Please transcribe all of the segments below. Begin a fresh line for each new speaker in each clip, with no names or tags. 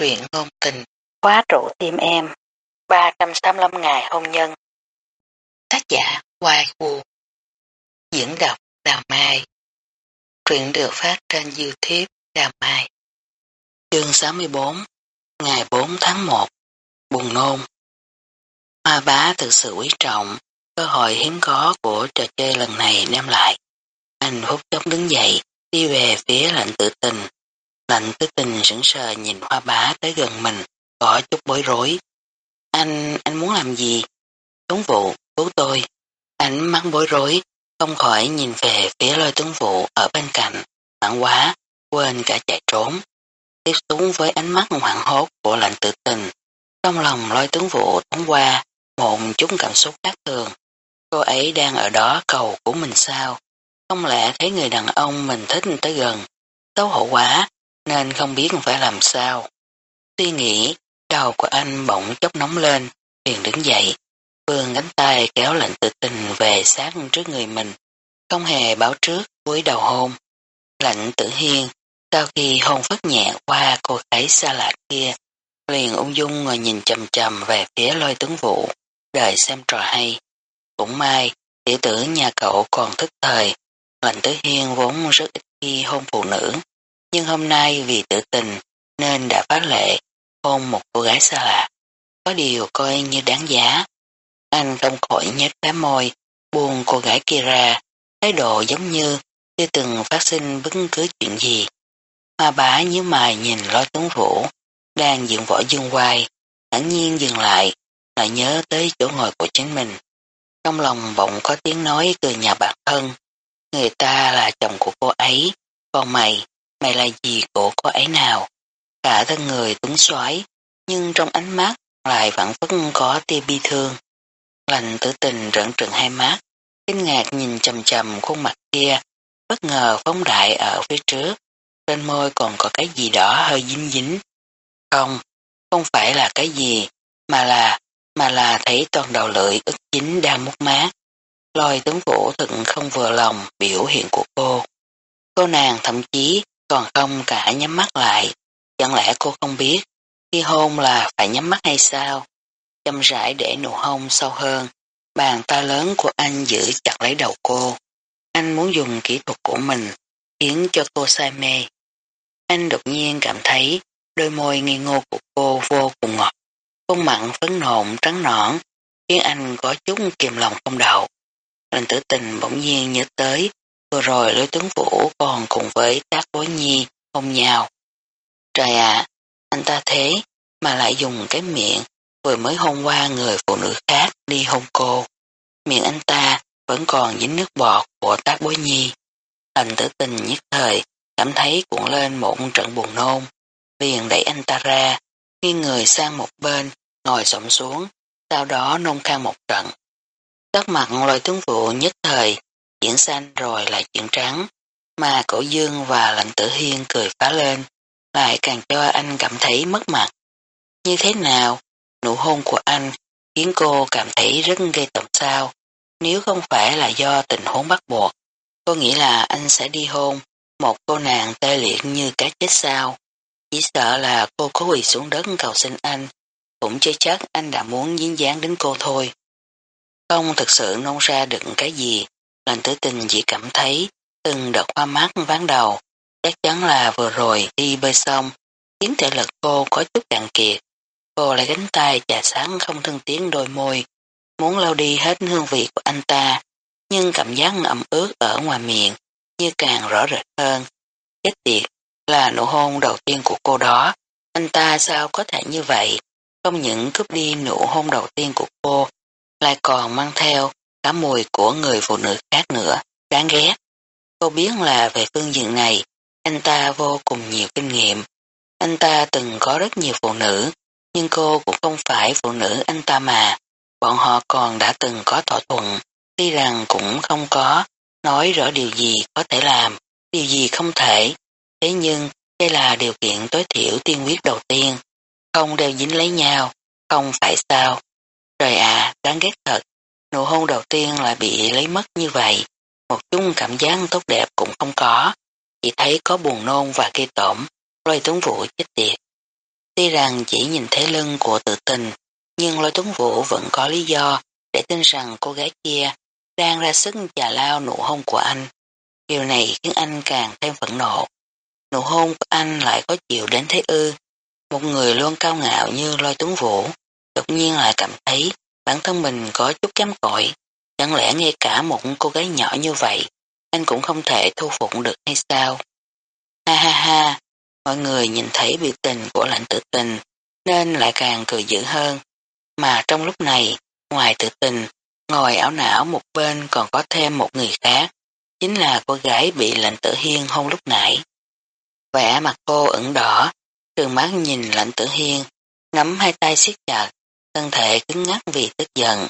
truyện ngôn tình,
khóa trụ tim em, 385 ngày hôn nhân.
Tác giả Hoài Vũ Diễn đọc Đào Mai. Truyện được phát trên Youtube Đào Mai. Chương 64 Ngày 4 tháng 1 Buồn nôn. Hoa bá thực sự quý trọng cơ hội hiếm có của trò chơi lần này đem lại. Anh hút chốc đứng dậy đi về phía lạnh tự tình. Lạnh tứ tình sững sờ nhìn hoa bá tới gần mình, có chút bối rối. Anh, anh muốn làm gì? Tuấn vụ, cứu tôi. Anh mắt bối rối, không khỏi nhìn về phía lôi tuấn vụ ở bên cạnh, hoảng quá, quên cả chạy trốn. Tiếp xuống với ánh mắt hoảng hốt của lạnh tự tình, trong lòng lôi tuấn vụ thoáng qua một chút cảm xúc khác thường. Cô ấy đang ở đó cầu của mình sao? Không lẽ thấy người đàn ông mình thích tới gần? Xấu hổ quá, nên không biết phải làm sao. Suy nghĩ, đầu của anh bỗng chốc nóng lên, liền đứng dậy, vươn cánh tay kéo lệnh tự tình về sát trước người mình, không hề báo trước cuối đầu hôn. Lạnh tử hiên, sau khi hôn phất nhẹ qua cô gái xa lạ kia, liền ung dung ngồi nhìn chầm chầm về phía lôi tướng vụ, đợi xem trò hay. Cũng may, tiểu tử nhà cậu còn thức thời, lạnh tử hiên vốn rất ít khi hôn phụ nữ, nhưng hôm nay vì tự tình nên đã phát lệ hôn một cô gái xa lạ. Có điều coi như đáng giá. Anh không khỏi nhếch lá môi, buông cô gái kia ra, thái độ giống như chưa từng phát sinh bất cứ chuyện gì. Hoa bá nhíu mày nhìn lôi tướng vũ, đang dựng võ dương quay, thẳng nhiên dừng lại, lại nhớ tới chỗ ngồi của chính mình. Trong lòng bỗng có tiếng nói cười nhà bản thân, người ta là chồng của cô ấy, còn mày mày là gì của cô ấy nào? Cả thân người tuấn xoái, nhưng trong ánh mắt lại vẫn vẫn có tia bi thương. Lành tử tình rợn trừng hai mắt, kinh ngạc nhìn chầm chầm khuôn mặt kia, bất ngờ phóng đại ở phía trước, trên môi còn có cái gì đó hơi dính dính. Không, không phải là cái gì, mà là, mà là thấy toàn đầu lưỡi ức chính đang mút mát. Lôi tướng vũ thật không vừa lòng biểu hiện của cô. Cô nàng thậm chí còn không cả nhắm mắt lại. Chẳng lẽ cô không biết, khi hôn là phải nhắm mắt hay sao? Châm rãi để nụ hôn sâu hơn, bàn tay lớn của anh giữ chặt lấy đầu cô. Anh muốn dùng kỹ thuật của mình, khiến cho cô say mê. Anh đột nhiên cảm thấy đôi môi nghi ngô của cô vô cùng ngọt, khuôn mặn phấn nộn trắng nõn, khiến anh có chút kiềm lòng không đậu. Lần tử tình bỗng nhiên nhớ tới Vừa rồi lưới tướng vũ còn cùng với tác bối nhi hôn nhau. Trời ạ, anh ta thế mà lại dùng cái miệng vừa mới hôn qua người phụ nữ khác đi hôn cô. Miệng anh ta vẫn còn dính nước bọt của tác bối nhi. Thành tử tình nhất thời cảm thấy cuộn lên một trận buồn nôn. Liền đẩy anh ta ra, nghiêng người sang một bên, ngồi xổm xuống, sau đó nôn khang một trận. các mặt lôi tướng vụ nhất thời chuyển xanh rồi lại chuyển trắng, mà cổ dương và lạnh tử hiên cười phá lên, lại càng cho anh cảm thấy mất mặt. Như thế nào, nụ hôn của anh khiến cô cảm thấy rất gây tổn sao, nếu không phải là do tình huống bắt buộc, cô nghĩ là anh sẽ đi hôn một cô nàng tê liệt như cá chết sao. Chỉ sợ là cô có quỳ xuống đất cầu xin anh, cũng chưa chắc anh đã muốn dính dáng đến cô thôi. Không thực sự nôn ra được cái gì, Lành tử tình chỉ cảm thấy từng đợt hoa mắt ván đầu, chắc chắn là vừa rồi đi bơi xong, khiến thể lực cô có chút cạn kiệt. Cô lại gánh tay chà sáng không thân tiếng đôi môi, muốn lau đi hết hương vị của anh ta, nhưng cảm giác ẩm ướt ở ngoài miệng như càng rõ rệt hơn. Chết tiệt, là nụ hôn đầu tiên của cô đó, anh ta sao có thể như vậy, không những cướp đi nụ hôn đầu tiên của cô, lại còn mang theo cả mùi của người phụ nữ khác nữa, đáng ghét. Cô biết là về phương diện này, anh ta vô cùng nhiều kinh nghiệm. Anh ta từng có rất nhiều phụ nữ, nhưng cô cũng không phải phụ nữ anh ta mà. Bọn họ còn đã từng có thỏa thuận, tuy rằng cũng không có nói rõ điều gì có thể làm, điều gì không thể. Thế nhưng, đây là điều kiện tối thiểu tiên quyết đầu tiên. Không đều dính lấy nhau, không phải sao. Trời ạ, đáng ghét thật. Nụ hôn đầu tiên lại bị lấy mất như vậy, một chung cảm giác tốt đẹp cũng không có, chỉ thấy có buồn nôn và gây tổm, lôi Tuấn Vũ chết tiệt. Tuy rằng chỉ nhìn thấy lưng của tự tình, nhưng lôi tuấn vũ vẫn có lý do để tin rằng cô gái kia đang ra sức chà lao nụ hôn của anh. Điều này khiến anh càng thêm phẫn nộ. Nụ hôn của anh lại có chịu đến thế ư. Một người luôn cao ngạo như lôi tuấn vũ, đột nhiên lại cảm thấy bản thân mình có chút kém cỏi. Chẳng lẽ ngay cả một cô gái nhỏ như vậy, anh cũng không thể thu phục được hay sao? Ha ha ha, mọi người nhìn thấy biểu tình của lãnh tự tình, nên lại càng cười dữ hơn. Mà trong lúc này, ngoài tự tình, ngồi ảo não một bên còn có thêm một người khác, chính là cô gái bị lãnh tử hiên hôn lúc nãy. Vẻ mặt cô ửng đỏ, trường mắt nhìn lãnh tử hiên, nắm hai tay siết chặt, thân thể cứng ngắc vì tức giận,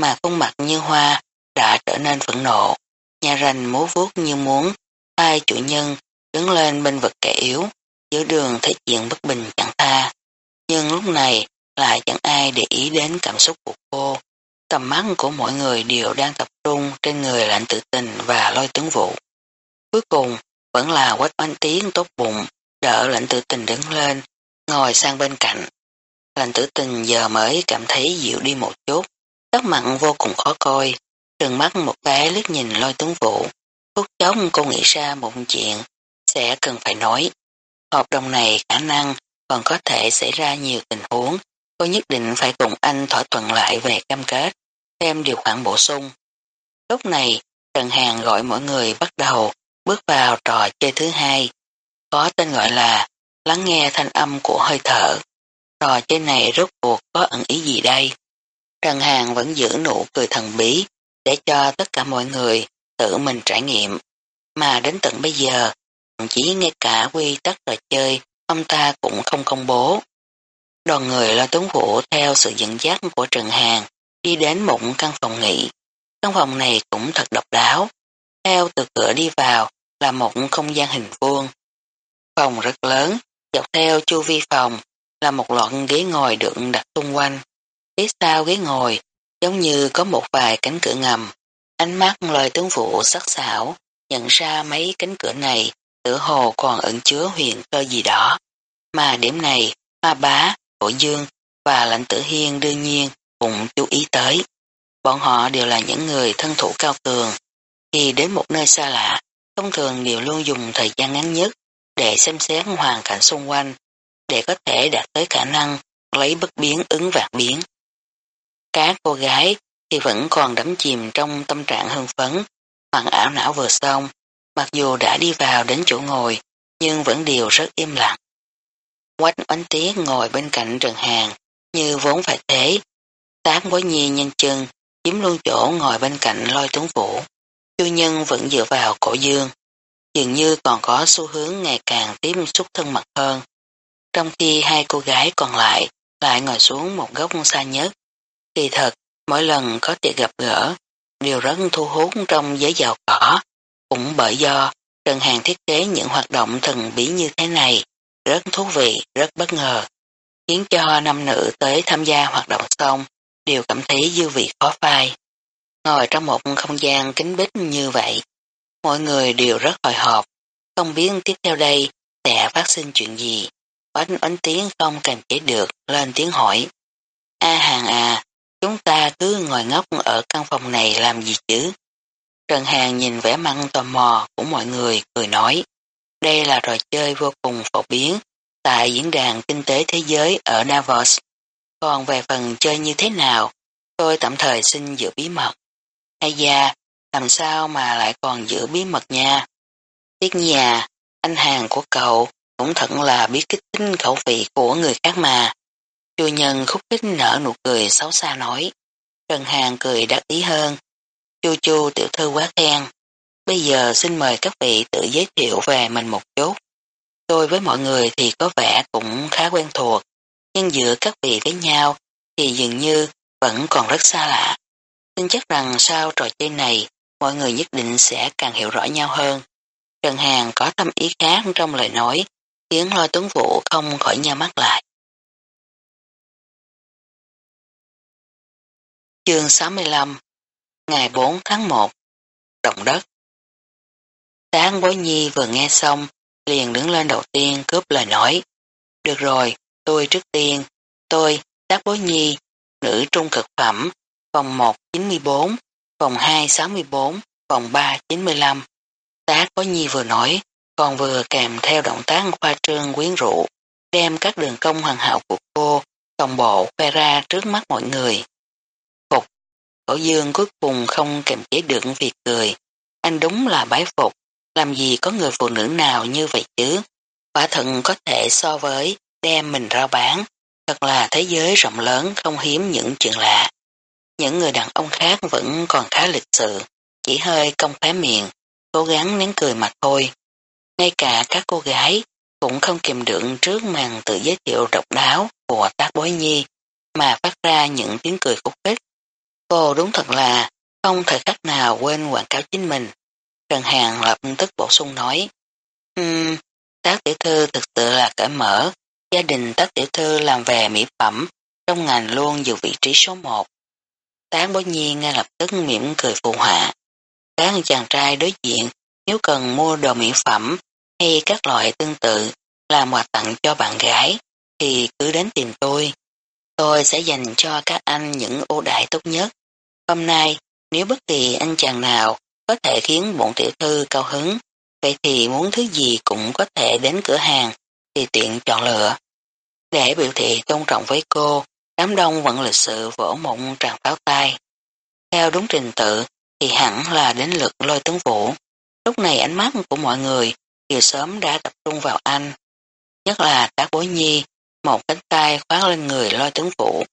mà khuôn mặt như hoa đã trở nên phẫn nộ, nhà rành múa vuốt như muốn, hai chủ nhân đứng lên bên vực kẻ yếu, giữa đường thấy chuyện bất bình chẳng tha. Nhưng lúc này lại chẳng ai để ý đến cảm xúc của cô. Tầm mắt của mọi người đều đang tập trung trên người lạnh tự tình và lôi tướng vụ. Cuối cùng vẫn là quách oanh tiếng tốt bụng, đỡ lạnh tự tình đứng lên, ngồi sang bên cạnh. Lành tử tình giờ mới cảm thấy dịu đi một chút, tóc mặn vô cùng khó coi, trừng mắt một cái lướt nhìn lôi tướng vụ. Phút chốc cô nghĩ ra một chuyện, sẽ cần phải nói. Hợp đồng này khả năng còn có thể xảy ra nhiều tình huống, cô nhất định phải cùng anh thỏa thuận lại về cam kết, thêm điều khoản bổ sung. Lúc này, Trần Hàng gọi mọi người bắt đầu bước vào trò chơi thứ hai, có tên gọi là lắng nghe thanh âm của hơi thở. Trò chơi này rốt cuộc có ẩn ý gì đây? Trần Hàng vẫn giữ nụ cười thần bí để cho tất cả mọi người tự mình trải nghiệm. Mà đến tận bây giờ, thậm chí ngay cả quy tắc trò chơi ông ta cũng không công bố. Đoàn người lo tuấn vũ theo sự dẫn dắt của Trần Hàng đi đến một căn phòng nghỉ. Căn phòng này cũng thật độc đáo. Theo từ cửa đi vào là một không gian hình vuông. Phòng rất lớn, dọc theo chu vi phòng là một loạt ghế ngồi được đặt xung quanh. Phía sau ghế ngồi giống như có một vài cánh cửa ngầm. Ánh mắt lời tướng vụ sắc sảo nhận ra mấy cánh cửa này tựa hồ còn ẩn chứa huyền cơ gì đó. Mà điểm này, ma bá, cổ dương và lãnh tử hiên đương nhiên cũng chú ý tới. Bọn họ đều là những người thân thủ cao cường. Khi đến một nơi xa lạ, thông thường đều luôn dùng thời gian ngắn nhất để xem xét hoàn cảnh xung quanh, để có thể đạt tới khả năng lấy bất biến ứng vạn biến. Các cô gái thì vẫn còn đắm chìm trong tâm trạng hưng phấn, hoàng ảo não vừa xong, mặc dù đã đi vào đến chỗ ngồi, nhưng vẫn đều rất im lặng. Quách oánh tiếng ngồi bên cạnh Trần Hàng, như vốn phải thế. Tán bối nhi nhanh chân, chiếm luôn chỗ ngồi bên cạnh lôi tuấn vũ. Chu nhân vẫn dựa vào cổ dương, dường như còn có xu hướng ngày càng tiếp xúc thân mật hơn. Trong khi hai cô gái còn lại lại ngồi xuống một góc xa nhất. Kỳ thật, mỗi lần có tiệc gặp gỡ, đều rất thu hút trong giới giàu cỏ, cũng bởi do Trần Hàng thiết kế những hoạt động thần bí như thế này, rất thú vị, rất bất ngờ, khiến cho nam nữ tới tham gia hoạt động xong đều cảm thấy dư vị khó phai. Ngồi trong một không gian kính bích như vậy, mọi người đều rất hồi hộp, không biết tiếp theo đây sẽ phát sinh chuyện gì. Oánh oánh tiếng không kềm chế được, lên tiếng hỏi. A hàng à, chúng ta cứ ngồi ngốc ở căn phòng này làm gì chứ? Trần Hàng nhìn vẻ măng tò mò của mọi người, cười nói. Đây là trò chơi vô cùng phổ biến tại diễn đàn kinh tế thế giới ở Davos. Còn về phần chơi như thế nào, tôi tạm thời xin giữ bí mật. Hay da, làm sao mà lại còn giữ bí mật nha? Tiếc nhà, anh hàng của cậu cũng thật là biết kích tính khẩu vị của người khác mà. Chu nhân khúc kích nở nụ cười xấu xa nói. Trần Hàng cười đắc ý hơn. Chu chu tiểu thư quá khen. Bây giờ xin mời các vị tự giới thiệu về mình một chút. Tôi với mọi người thì có vẻ cũng khá quen thuộc, nhưng giữa các vị với nhau thì dường như vẫn còn rất xa lạ. Tin chắc rằng sau trò chơi này, mọi người nhất định sẽ càng hiểu rõ nhau hơn. Trần Hàng có tâm ý khác trong lời nói, khiến lôi tuấn vũ không khỏi nhau mắt lại. Chương 65 Ngày 4 tháng 1 Động đất Sáng bối nhi vừa nghe xong liền đứng lên đầu tiên cướp lời nói. Được rồi, tôi trước tiên, tôi, tác bối nhi, nữ trung cực phẩm, vòng 1 94, vòng 2 64, vòng 3 95. Tác bối nhi vừa nói, còn vừa kèm theo động tác khoa trương quyến rũ, đem các đường công hoàn hảo của cô đồng bộ khoe ra trước mắt mọi người. Phục, cổ dương cuối cùng không kềm chế được việc cười. Anh đúng là bái phục, làm gì có người phụ nữ nào như vậy chứ? Quả thận có thể so với đem mình rao bán, thật là thế giới rộng lớn không hiếm những chuyện lạ. Những người đàn ông khác vẫn còn khá lịch sự, chỉ hơi cong khóe miệng, cố gắng nén cười mà thôi. Ngay cả các cô gái cũng không kìm được trước màn tự giới thiệu độc đáo của tác bối nhi mà phát ra những tiếng cười khúc khích. Cô đúng thật là không thời khắc nào quên quảng cáo chính mình. Trần Hàng lập tức bổ sung nói um, tác tiểu thư thực sự là cởi mở, gia đình tác tiểu thư làm về mỹ phẩm, trong ngành luôn giữ vị trí số một. Tán bối nhi ngay lập tức mỉm cười phù họa. Các chàng trai đối diện nếu cần mua đồ mỹ phẩm hay các loại tương tự làm quà tặng cho bạn gái thì cứ đến tìm tôi. Tôi sẽ dành cho các anh những ưu đại tốt nhất. Hôm nay, nếu bất kỳ anh chàng nào có thể khiến bọn tiểu thư cao hứng, vậy thì muốn thứ gì cũng có thể đến cửa hàng thì tiện chọn lựa. Để biểu thị tôn trọng với cô, đám đông vẫn lịch sự vỗ một tràng pháo tay. Theo đúng trình tự thì hẳn là đến lượt lôi tướng vũ. Lúc này ánh mắt của mọi người đều sớm đã tập trung vào anh. Nhất là các bối nhi, một cánh tay khoác lên người lôi tướng vũ,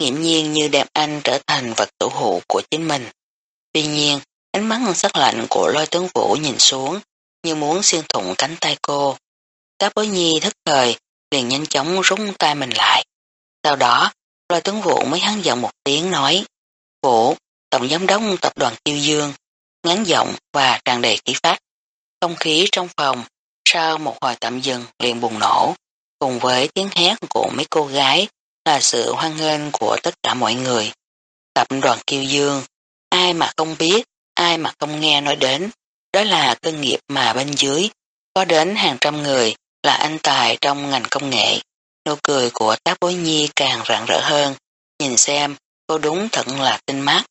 nghiễm nhiên như đem anh trở thành vật tử hụ của chính mình. Tuy nhiên, ánh mắt sắc lạnh của lôi tướng vũ nhìn xuống, như muốn xuyên thủng cánh tay cô. Các bối nhi thất thời, liền nhanh chóng rút tay mình lại. Sau đó, lôi tướng vũ mới hắn giọng một tiếng nói, Vũ, Tổng Giám đốc Tập đoàn Kiêu Dương, ngắn giọng và tràn đầy khí phách. Không khí trong phòng, sau một hồi tạm dừng liền bùng nổ, cùng với tiếng hét của mấy cô gái là sự hoan nghênh của tất cả mọi người. Tập đoàn Kiêu Dương, ai mà không biết, ai mà không nghe nói đến, đó là cơ nghiệp mà bên dưới, có đến hàng trăm người là anh tài trong ngành công nghệ. Nụ cười của tác bối nhi càng rạng rỡ hơn, nhìn xem cô đúng thật là tinh mắt.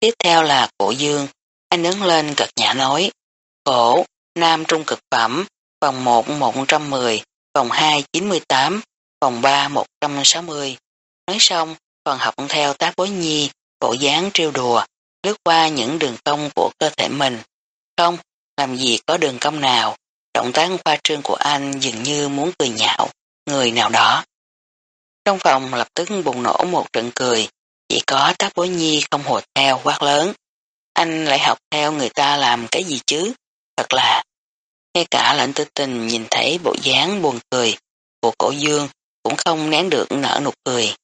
Tiếp theo là cổ dương, anh đứng lên gật nhã nói, cổ, nam trung cực phẩm, vòng 1 110, vòng 2 98, vòng 3 160. Nói xong, còn học theo tác bối nhi, bộ dáng trêu đùa, lướt qua những đường cong của cơ thể mình. Không, làm gì có đường cong nào, động tác khoa trương của anh dường như muốn cười nhạo, người nào đó. Trong phòng lập tức bùng nổ một trận cười, chỉ có tác bối nhi không hụt theo quát lớn. Anh lại học theo người ta làm cái gì chứ? Thật là, ngay cả lệnh tư tình nhìn thấy bộ dáng buồn cười của cổ dương cũng không nén được nở nụ cười.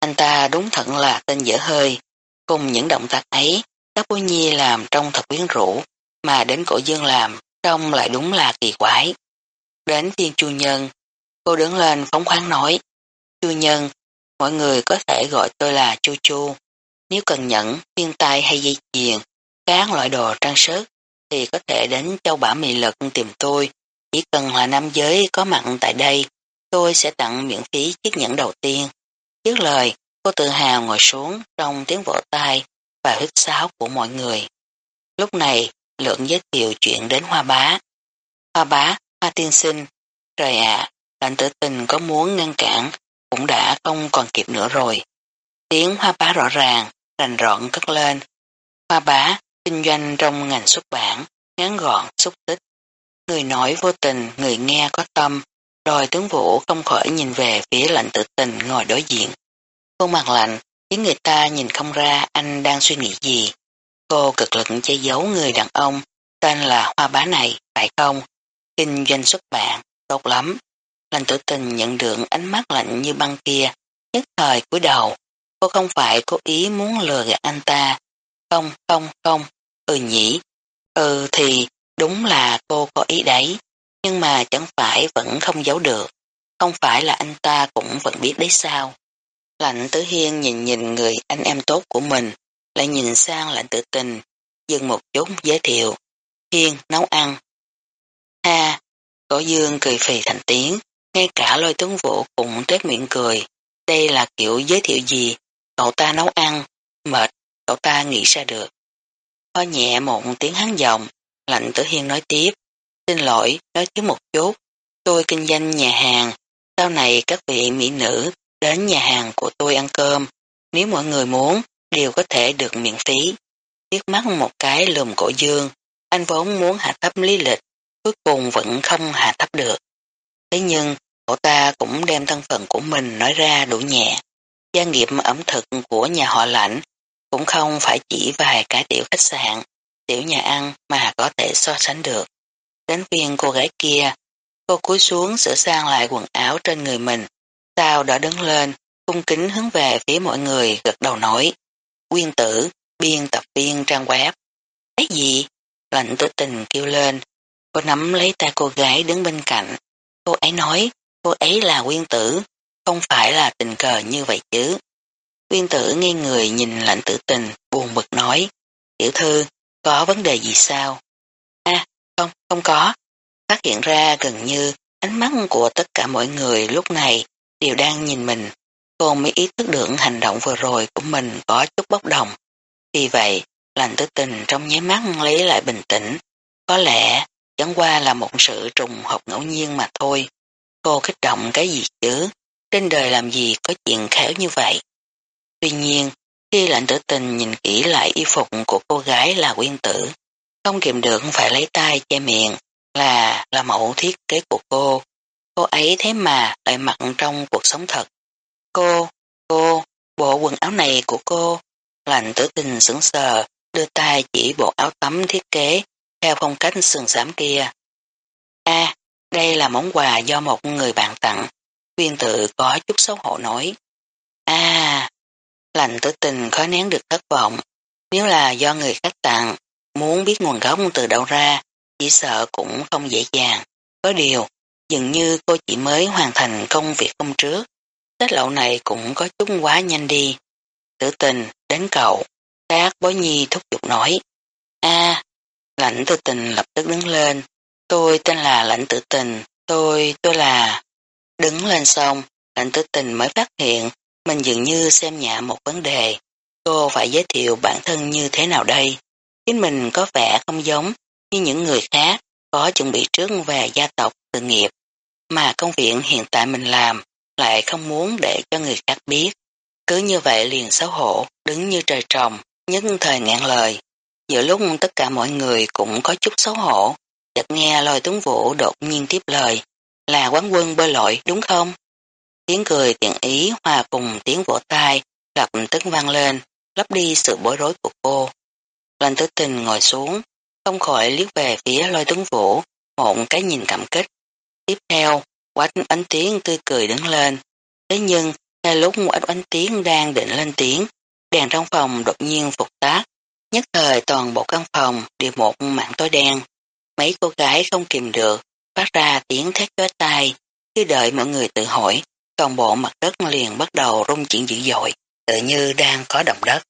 Anh ta đúng thật là tên dở hơi. Cùng những động tác ấy, các bố nhi làm trong thật quyến rũ, mà đến cổ dương làm, trông lại đúng là kỳ quái. Đến thiên chu nhân, cô đứng lên phóng khoáng nói, chu nhân, mọi người có thể gọi tôi là chu chu. Nếu cần nhẫn, thiên tai hay dây chuyền, các loại đồ trang sức, thì có thể đến châu bả mì lực tìm tôi. Chỉ cần là nam giới có mặt tại đây, tôi sẽ tặng miễn phí chiếc nhẫn đầu tiên. trước lời, cô tự hào ngồi xuống trong tiếng vỗ tay và hít sáo của mọi người. Lúc này, lượng giới thiệu chuyện đến hoa bá. Hoa bá, hoa tiên sinh, trời ạ, lạnh tử tình có muốn ngăn cản, cũng đã không còn kịp nữa rồi. Tiếng hoa bá rõ ràng, rành rọn cất lên. Hoa bá, kinh doanh trong ngành xuất bản, ngắn gọn, xúc tích. Người nói vô tình, người nghe có tâm, rồi tướng vũ không khỏi nhìn về phía lạnh tự tình ngồi đối diện. cô mặt lạnh, khiến người ta nhìn không ra anh đang suy nghĩ gì. Cô cực lực che giấu người đàn ông, tên là Hoa Bá này, phải không? Kinh doanh xuất bản, tốt lắm. Lành tử tình nhận được ánh mắt lạnh như băng kia, nhất thời cúi đầu. Cô không phải cố ý muốn lừa gạt anh ta. Không, không, không, ừ nhỉ. Ừ thì đúng là cô có ý đấy, nhưng mà chẳng phải vẫn không giấu được. Không phải là anh ta cũng vẫn biết đấy sao. Lạnh tử hiên nhìn nhìn người anh em tốt của mình, lại nhìn sang lạnh tử tình, dừng một chút giới thiệu. Hiên nấu ăn. Ha, cổ dương cười phì thành tiếng, ngay cả lôi tướng vũ cũng tết miệng cười. Đây là kiểu giới thiệu gì? Cậu ta nấu ăn, mệt, cậu ta nghĩ ra được. Ho nhẹ một tiếng hắn giọng, lạnh tử hiên nói tiếp. Xin lỗi, nói thiếu một chút. Tôi kinh doanh nhà hàng. Sau này các vị mỹ nữ đến nhà hàng của tôi ăn cơm. Nếu mọi người muốn, đều có thể được miễn phí. Tiếc mắt một cái lùm cổ dương. Anh vốn muốn hạ thấp lý lịch, cuối cùng vẫn không hạ thấp được. Thế nhưng, cậu ta cũng đem thân phận của mình nói ra đủ nhẹ. Gia nghiệp ẩm thực của nhà họ lãnh cũng không phải chỉ vài cái tiểu khách sạn, tiểu nhà ăn mà có thể so sánh được. Đến viên cô gái kia, cô cúi xuống sửa sang lại quần áo trên người mình, sau đó đứng lên, cung kính hướng về phía mọi người gật đầu nói. Quyên tử, biên tập viên trang web. Cái gì? Lạnh tử tình kêu lên. Cô nắm lấy tay cô gái đứng bên cạnh. Cô ấy nói, cô ấy là quyên tử, không phải là tình cờ như vậy chứ. Viên tử nghe người nhìn lạnh tử tình, buồn bực nói. Tiểu thư, có vấn đề gì sao? À, không, không có. Phát hiện ra gần như ánh mắt của tất cả mọi người lúc này đều đang nhìn mình. Cô mới ý thức được hành động vừa rồi của mình có chút bốc đồng. Vì vậy, lành tử tình trong nháy mắt lấy lại bình tĩnh. Có lẽ chẳng qua là một sự trùng hợp ngẫu nhiên mà thôi. Cô kích động cái gì chứ? Trên đời làm gì có chuyện khéo như vậy? Tuy nhiên, khi lạnh tử tình nhìn kỹ lại y phục của cô gái là quyên tử, không kiềm được phải lấy tay che miệng, là là mẫu thiết kế của cô. Cô ấy thế mà lại mặc trong cuộc sống thật. Cô, cô, bộ quần áo này của cô, lạnh tử tình sững sờ, đưa tay chỉ bộ áo tắm thiết kế theo phong cách sườn xám kia. a đây là món quà do một người bạn tặng. Quyên tự có chút xấu hổ nói. a lạnh tử tình khó nén được thất vọng. Nếu là do người khác tặng, muốn biết nguồn gốc từ đâu ra, chỉ sợ cũng không dễ dàng. Có điều, dường như cô chỉ mới hoàn thành công việc hôm trước. Tết lậu này cũng có chút quá nhanh đi. Tử tình, đến cậu. Tác bối nhi thúc giục nói. a lãnh tử tình lập tức đứng lên. Tôi tên là lãnh tử tình. Tôi, tôi là... Đứng lên xong, lãnh tử tình mới phát hiện mình dường như xem nhẹ một vấn đề. Cô phải giới thiệu bản thân như thế nào đây? Chính mình có vẻ không giống như những người khác có chuẩn bị trước về gia tộc, sự nghiệp, mà công việc hiện tại mình làm lại không muốn để cho người khác biết. Cứ như vậy liền xấu hổ, đứng như trời trồng, nhất thời ngạn lời. Giữa lúc tất cả mọi người cũng có chút xấu hổ, chợt nghe lôi tuấn vũ đột nhiên tiếp lời, là quán quân bơi lội đúng không? Tiếng cười tiện ý hòa cùng tiếng vỗ tay lập tức vang lên, lấp đi sự bối rối của cô. Lành tử tình ngồi xuống, không khỏi liếc về phía lôi tuấn vũ, một cái nhìn cảm kích. Tiếp theo, quách ánh tiếng tươi cười đứng lên. Thế nhưng, ngay lúc quách ánh tiếng đang định lên tiếng, đèn trong phòng đột nhiên phục tác. Nhất thời toàn bộ căn phòng đều một mảng tối đen. Mấy cô gái không kìm được, phát ra tiếng thét chói tai. Cứ đợi mọi người tự hỏi, toàn bộ mặt đất liền bắt đầu rung chuyển dữ dội, tự như đang có động đất.